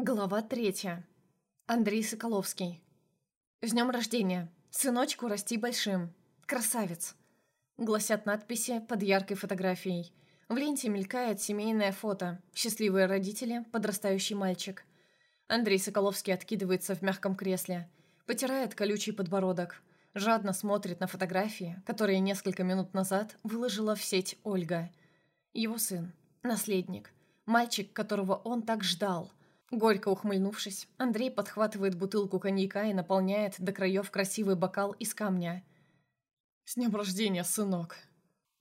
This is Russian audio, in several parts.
Глава третья. Андрей Соколовский. «С днем рождения! Сыночку расти большим! Красавец!» Гласят надписи под яркой фотографией. В ленте мелькает семейное фото. Счастливые родители, подрастающий мальчик. Андрей Соколовский откидывается в мягком кресле. Потирает колючий подбородок. Жадно смотрит на фотографии, которые несколько минут назад выложила в сеть Ольга. Его сын. Наследник. Мальчик, которого он так ждал – Горько ухмыльнувшись, Андрей подхватывает бутылку коньяка и наполняет до краев красивый бокал из камня. «С днем рождения, сынок!»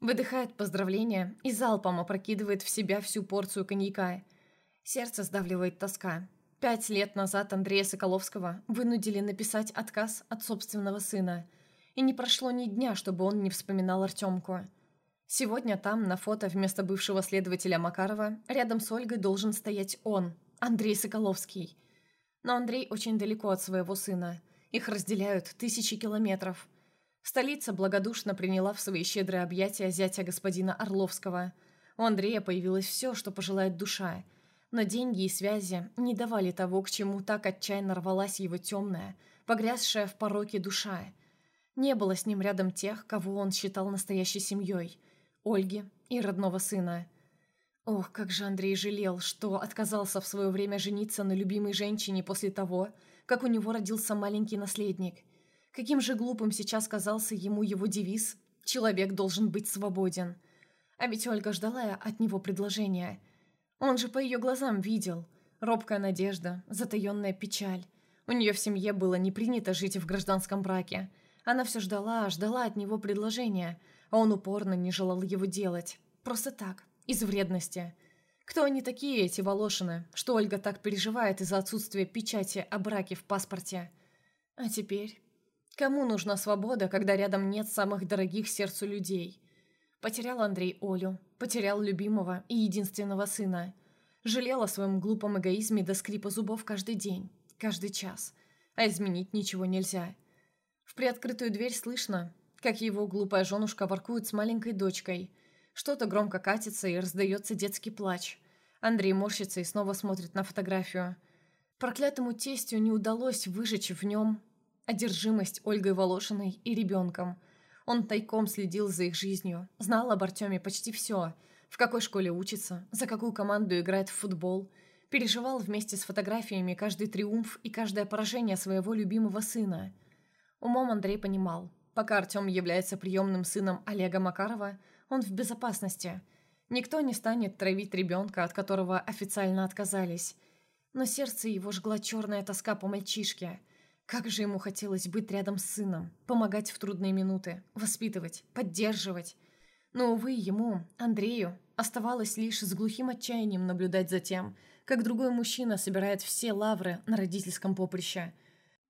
Выдыхает поздравления и залпом опрокидывает в себя всю порцию коньяка. Сердце сдавливает тоска. Пять лет назад Андрея Соколовского вынудили написать отказ от собственного сына. И не прошло ни дня, чтобы он не вспоминал Артемку. Сегодня там, на фото вместо бывшего следователя Макарова, рядом с Ольгой должен стоять он, Андрей Соколовский. Но Андрей очень далеко от своего сына. Их разделяют тысячи километров. Столица благодушно приняла в свои щедрые объятия зятя господина Орловского. У Андрея появилось все, что пожелает душа. Но деньги и связи не давали того, к чему так отчаянно рвалась его темная, погрязшая в пороке душа. Не было с ним рядом тех, кого он считал настоящей семьей – Ольги и родного сына – Ох, как же Андрей жалел, что отказался в свое время жениться на любимой женщине после того, как у него родился маленький наследник. Каким же глупым сейчас казался ему его девиз «Человек должен быть свободен». А ведь Ольга ждала от него предложения. Он же по ее глазам видел. Робкая надежда, затаенная печаль. У нее в семье было не принято жить в гражданском браке. Она все ждала, ждала от него предложения, а он упорно не желал его делать. Просто так, из вредности. Кто они такие, эти Волошины, что Ольга так переживает из-за отсутствия печати о браке в паспорте? А теперь? Кому нужна свобода, когда рядом нет самых дорогих сердцу людей? Потерял Андрей Олю, потерял любимого и единственного сына. Жалел о своем глупом эгоизме до скрипа зубов каждый день, каждый час. А изменить ничего нельзя. В приоткрытую дверь слышно, как его глупая женушка воркует с маленькой дочкой – что-то громко катится и раздается детский плач. Андрей морщится и снова смотрит на фотографию. Проклятому тестю не удалось выжечь в нем одержимость Ольгой Волошиной и ребенком. Он тайком следил за их жизнью, знал об Артеме почти все, в какой школе учится, за какую команду играет в футбол, переживал вместе с фотографиями каждый триумф и каждое поражение своего любимого сына. Умом Андрей понимал, пока Артем является приемным сыном Олега Макарова – он в безопасности. Никто не станет травить ребенка, от которого официально отказались. Но сердце его жгла черная тоска по мальчишке. Как же ему хотелось быть рядом с сыном, помогать в трудные минуты, воспитывать, поддерживать. Но, увы, ему, Андрею, оставалось лишь с глухим отчаянием наблюдать за тем, как другой мужчина собирает все лавры на родительском поприще.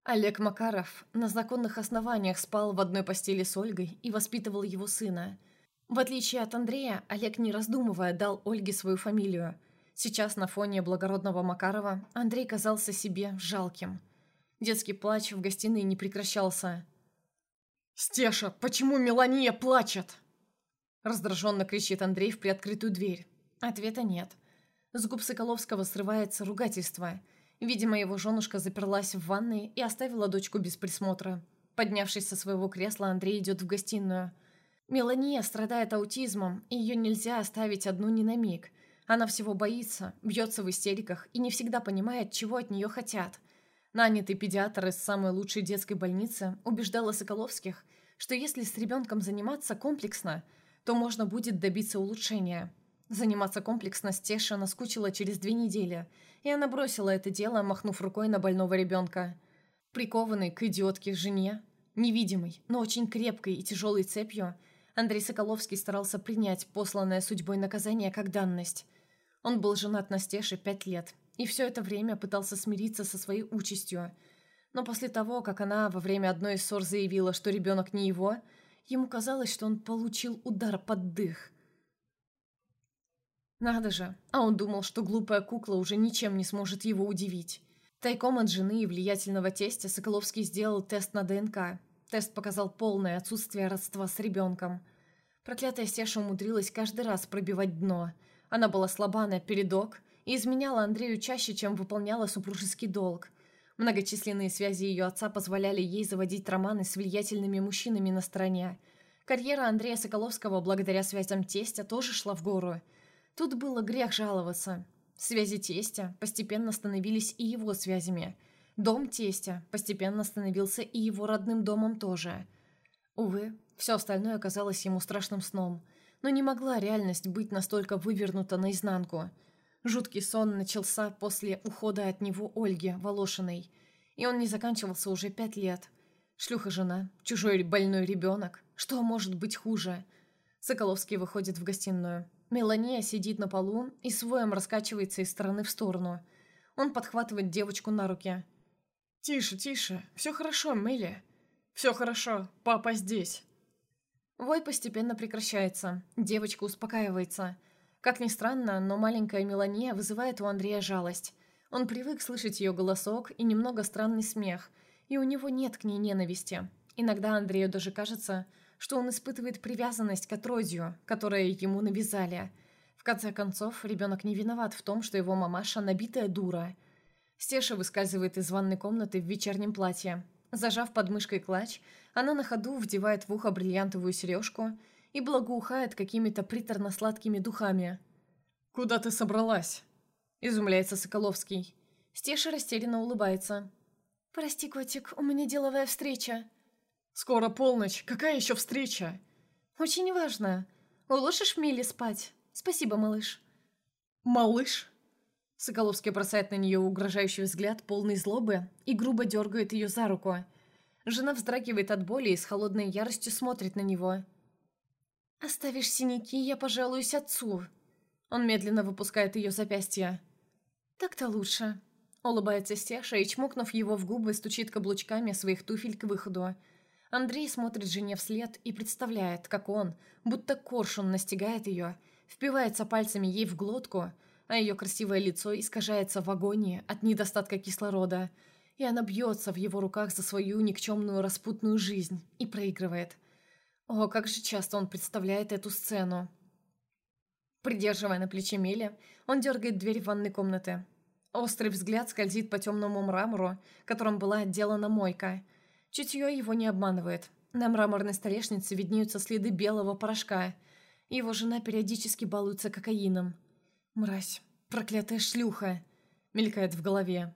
Олег Макаров на законных основаниях спал в одной постели с Ольгой и воспитывал его сына – в отличие от Андрея, Олег, не раздумывая, дал Ольге свою фамилию. Сейчас на фоне благородного Макарова Андрей казался себе жалким. Детский плач в гостиной не прекращался. «Стеша, почему Мелания плачет?» Раздраженно кричит Андрей в приоткрытую дверь. Ответа нет. С губ Соколовского срывается ругательство. Видимо, его женушка заперлась в ванной и оставила дочку без присмотра. Поднявшись со своего кресла, Андрей идет в гостиную – Мелания страдает аутизмом, и ее нельзя оставить одну ни на миг. Она всего боится, бьется в истериках и не всегда понимает, чего от нее хотят. Нанятый педиатр из самой лучшей детской больницы убеждала Соколовских, что если с ребенком заниматься комплексно, то можно будет добиться улучшения. Заниматься комплексно Стеша наскучила через две недели, и она бросила это дело, махнув рукой на больного ребенка. Прикованный к идиотке жене, невидимой, но очень крепкой и тяжелой цепью – Андрей Соколовский старался принять посланное судьбой наказание как данность. Он был женат на Стеше пять лет, и все это время пытался смириться со своей участью. Но после того, как она во время одной из ссор заявила, что ребенок не его, ему казалось, что он получил удар под дых. Надо же, а он думал, что глупая кукла уже ничем не сможет его удивить. Тайком от жены и влиятельного тестя Соколовский сделал тест на ДНК. Тест показал полное отсутствие родства с ребенком. Проклятая Стеша умудрилась каждый раз пробивать дно. Она была слаба на передок и изменяла Андрею чаще, чем выполняла супружеский долг. Многочисленные связи ее отца позволяли ей заводить романы с влиятельными мужчинами на стороне. Карьера Андрея Соколовского благодаря связям тестя тоже шла в гору. Тут было грех жаловаться. Связи тестя постепенно становились и его связями. Дом тестя постепенно становился и его родным домом тоже. Увы, все остальное оказалось ему страшным сном. Но не могла реальность быть настолько вывернута наизнанку – Жуткий сон начался после ухода от него Ольги Волошиной, и он не заканчивался уже пять лет. Шлюха-жена, чужой больной ребенок. Что может быть хуже? Соколовский выходит в гостиную. Мелания сидит на полу и своем раскачивается из стороны в сторону. Он подхватывает девочку на руки. «Тише, тише. Все хорошо, Мелли. Все хорошо. Папа здесь». Вой постепенно прекращается. Девочка успокаивается. Как ни странно, но маленькая Мелания вызывает у Андрея жалость. Он привык слышать ее голосок и немного странный смех, и у него нет к ней ненависти. Иногда Андрею даже кажется, что он испытывает привязанность к отродью, которое ему навязали. В конце концов, ребенок не виноват в том, что его мамаша набитая дура. Стеша выскальзывает из ванной комнаты в вечернем платье. Зажав под мышкой клатч, она на ходу вдевает в ухо бриллиантовую сережку и благоухает какими-то приторно-сладкими духами. «Куда ты собралась?» – изумляется Соколовский. Стеша растерянно улыбается. «Прости, котик, у меня деловая встреча». «Скоро полночь. Какая еще встреча?» «Очень важно. Уложишь Милли спать? Спасибо, малыш». «Малыш?» Соколовский бросает на нее угрожающий взгляд, полный злобы, и грубо дергает ее за руку. Жена вздрагивает от боли и с холодной яростью смотрит на него. «Оставишь синяки, я пожалуюсь отцу». Он медленно выпускает ее запястье. «Так-то лучше», — улыбается Стеша и, чмокнув его в губы, стучит каблучками своих туфель к выходу. Андрей смотрит жене вслед и представляет, как он, будто коршун настигает ее, впивается пальцами ей в глотку, а ее красивое лицо искажается в агонии от недостатка кислорода, и она бьется в его руках за свою никчемную распутную жизнь и проигрывает — о, как же часто он представляет эту сцену. Придерживая на плече Мели, он дергает дверь ванной комнаты. Острый взгляд скользит по темному мрамору, которым была отделана мойка. Чутье его не обманывает. На мраморной столешнице виднеются следы белого порошка. Его жена периодически балуется кокаином. «Мразь, проклятая шлюха!» — мелькает в голове.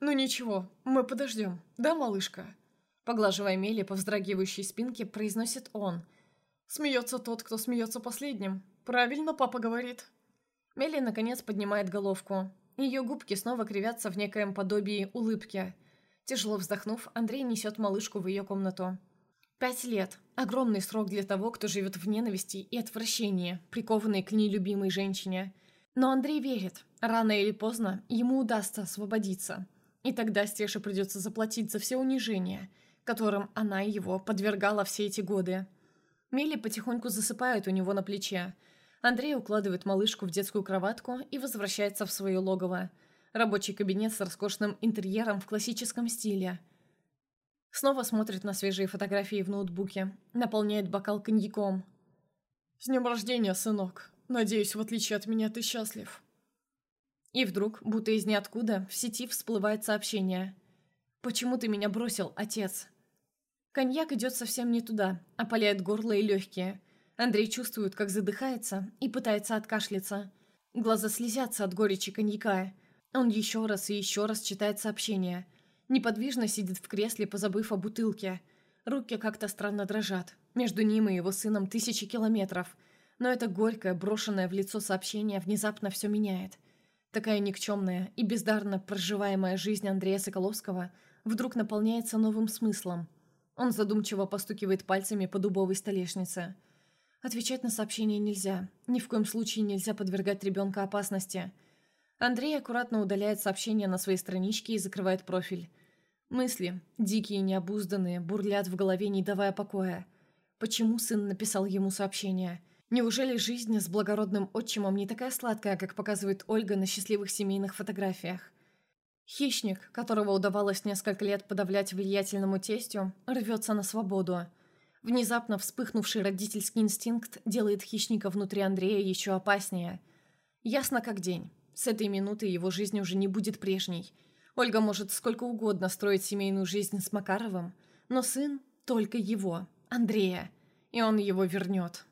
«Ну ничего, мы подождем, да, малышка?» Поглаживая Мели по вздрагивающей спинке, произносит он. «Смеется тот, кто смеется последним. Правильно папа говорит». Мели, наконец, поднимает головку. Ее губки снова кривятся в некоем подобии улыбки. Тяжело вздохнув, Андрей несет малышку в ее комнату. Пять лет. Огромный срок для того, кто живет в ненависти и отвращении, прикованный к нелюбимой женщине. Но Андрей верит. Рано или поздно ему удастся освободиться. И тогда Стеше придется заплатить за все унижения – которым она его подвергала все эти годы. Милли потихоньку засыпает у него на плече. Андрей укладывает малышку в детскую кроватку и возвращается в свое логово. Рабочий кабинет с роскошным интерьером в классическом стиле. Снова смотрит на свежие фотографии в ноутбуке. Наполняет бокал коньяком. «С днем рождения, сынок. Надеюсь, в отличие от меня, ты счастлив». И вдруг, будто из ниоткуда, в сети всплывает сообщение. «Почему ты меня бросил, отец?» Коньяк идет совсем не туда, опаляет горло и легкие. Андрей чувствует, как задыхается и пытается откашляться. Глаза слезятся от горечи коньяка. Он еще раз и еще раз читает сообщение. Неподвижно сидит в кресле, позабыв о бутылке. Руки как-то странно дрожат. Между ним и его сыном тысячи километров. Но это горькое, брошенное в лицо сообщение внезапно все меняет. Такая никчемная и бездарно проживаемая жизнь Андрея Соколовского вдруг наполняется новым смыслом – он задумчиво постукивает пальцами по дубовой столешнице. Отвечать на сообщение нельзя. Ни в коем случае нельзя подвергать ребенка опасности. Андрей аккуратно удаляет сообщение на своей страничке и закрывает профиль. Мысли, дикие и необузданные, бурлят в голове, не давая покоя. Почему сын написал ему сообщение? Неужели жизнь с благородным отчимом не такая сладкая, как показывает Ольга на счастливых семейных фотографиях? Хищник, которого удавалось несколько лет подавлять влиятельному тестю, рвется на свободу. Внезапно вспыхнувший родительский инстинкт делает хищника внутри Андрея еще опаснее. Ясно как день. С этой минуты его жизнь уже не будет прежней. Ольга может сколько угодно строить семейную жизнь с Макаровым, но сын только его, Андрея, и он его вернет.